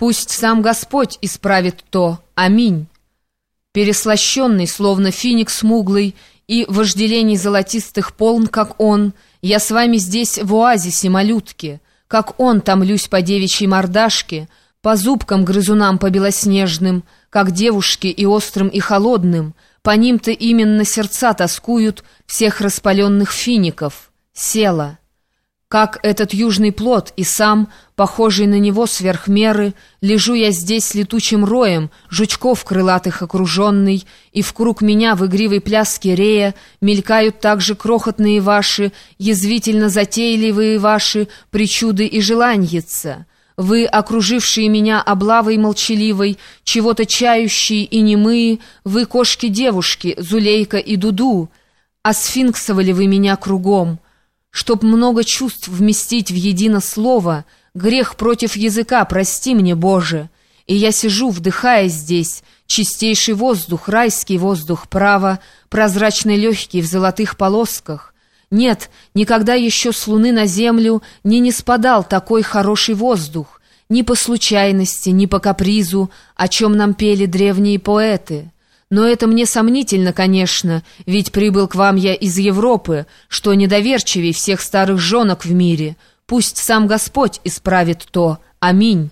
Пусть сам Господь исправит то. Аминь. Переслащенный, словно финик смуглый, и вожделений золотистых полн, как он, я с вами здесь в оазисе малютки, как он томлюсь по девичьей мордашке, по зубкам грызунам по белоснежным, как девушки и острым, и холодным, по ним-то именно сердца тоскуют всех распаленных фиников. Села как этот южный плод, и сам, похожий на него сверх меры, лежу я здесь летучим роем, жучков крылатых окруженный, и в круг меня в игривой пляске рея мелькают также крохотные ваши, язвительно затейливые ваши причуды и желаньица. Вы, окружившие меня облавой молчаливой, чего-то чающие и немые, вы кошки-девушки, Зулейка и Дуду, а сфинксовали вы меня кругом — Чтоб много чувств вместить в едино слово, грех против языка, прости мне, Боже. И я сижу, вдыхая здесь, чистейший воздух, райский воздух, право, прозрачный легкий в золотых полосках. Нет, никогда еще с луны на землю не не спадал такой хороший воздух, ни по случайности, ни по капризу, о чем нам пели древние поэты». Но это мне сомнительно, конечно, ведь прибыл к вам я из Европы, что недоверчивей всех старых женок в мире. Пусть сам Господь исправит то. Аминь.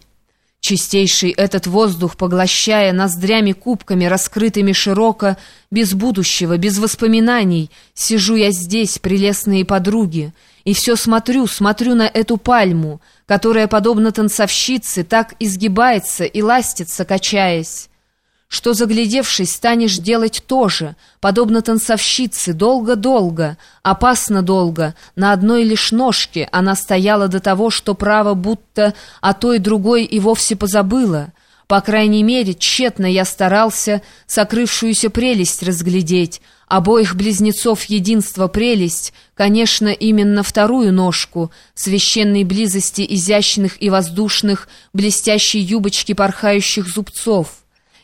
Чистейший этот воздух, поглощая ноздрями кубками, раскрытыми широко, без будущего, без воспоминаний, сижу я здесь, прелестные подруги, и все смотрю, смотрю на эту пальму, которая, подобно танцовщице, так изгибается и ластится, качаясь что, заглядевшись, станешь делать то же, подобно танцовщице, долго-долго, опасно долго, на одной лишь ножке она стояла до того, что право будто о той другой и вовсе позабыла. По крайней мере, тщетно я старался сокрывшуюся прелесть разглядеть, обоих близнецов единство прелесть, конечно, именно вторую ножку, священной близости изящных и воздушных, блестящей юбочки порхающих зубцов.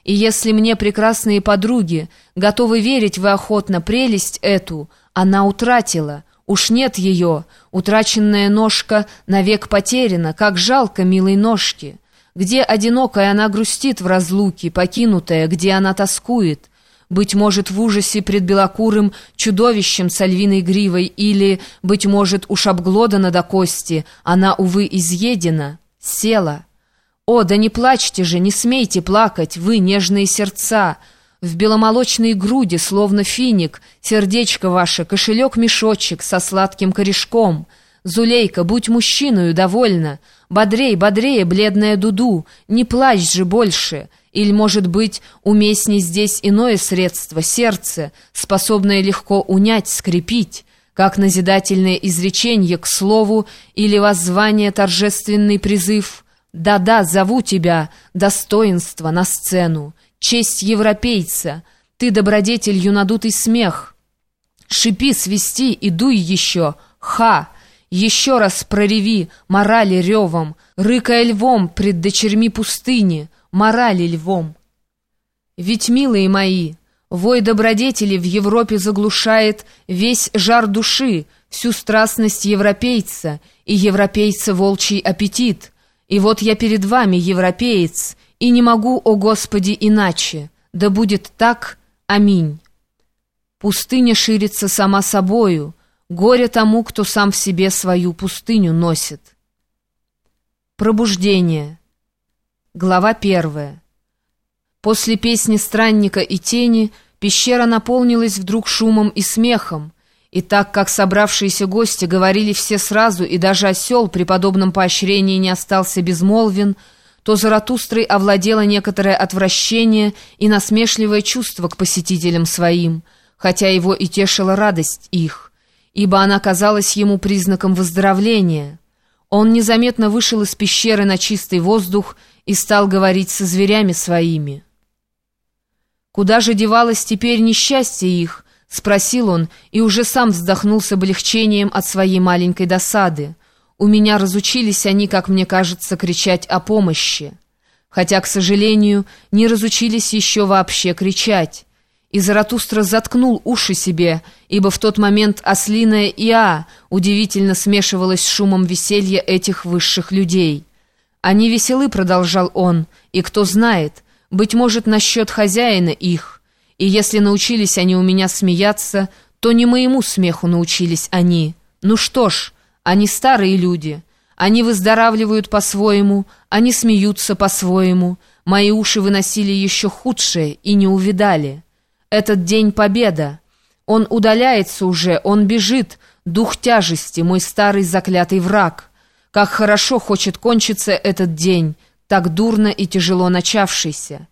И если мне, прекрасные подруги, готовы верить вы охотно прелесть эту, она утратила, уж нет ее, утраченная ножка навек потеряна, как жалко милой ножки. Где одинокая она грустит в разлуке, покинутая, где она тоскует, быть может, в ужасе пред белокурым чудовищем с львиной гривой, или, быть может, уж обглодана до кости, она, увы, изъедена, села». «О, да не плачьте же, не смейте плакать, вы, нежные сердца!» В беломолочной груди, словно финик, сердечко ваше, кошелек-мешочек со сладким корешком. Зулейка, будь мужчиною, довольна. Бодрей, бодрее, бледная дуду, не плачь же больше. Или, может быть, уместней здесь иное средство, сердце, способное легко унять, скрепить, как назидательное изречение к слову или воззвание торжественный призыв — да-да, зову тебя, достоинство, на сцену, честь европейца, ты добродетелью надутый смех. Шипи, свисти и дуй еще, ха! Еще раз прореви морали ревом, рыкая львом пред дочерьми пустыни, морали львом. Ведь, милые мои, вой добродетели в Европе заглушает весь жар души, всю страстность европейца и европейца волчий аппетит — и вот я перед вами, европеец, и не могу, о Господи, иначе. Да будет так, аминь. Пустыня ширится сама собою, горе тому, кто сам в себе свою пустыню носит. Пробуждение. Глава первая. После песни странника и тени пещера наполнилась вдруг шумом и смехом, и так как собравшиеся гости говорили все сразу, и даже осел при подобном поощрении не остался безмолвен, то Заратустрой овладело некоторое отвращение и насмешливое чувство к посетителям своим, хотя его и тешила радость их, ибо она казалась ему признаком выздоровления. Он незаметно вышел из пещеры на чистый воздух и стал говорить со зверями своими. Куда же девалось теперь несчастье их, — спросил он, и уже сам вздохнул с облегчением от своей маленькой досады. «У меня разучились они, как мне кажется, кричать о помощи. Хотя, к сожалению, не разучились еще вообще кричать». И Заратустра заткнул уши себе, ибо в тот момент ослиная Иа удивительно смешивалась с шумом веселья этих высших людей. «Они веселы», — продолжал он, — «и кто знает, быть может, насчет хозяина их. И если научились они у меня смеяться, то не моему смеху научились они. Ну что ж, они старые люди». Они выздоравливают по-своему, они смеются по-своему. Мои уши выносили еще худшее и не увидали. Этот день победа. Он удаляется уже, он бежит, дух тяжести, мой старый заклятый враг. Как хорошо хочет кончиться этот день, так дурно и тяжело начавшийся.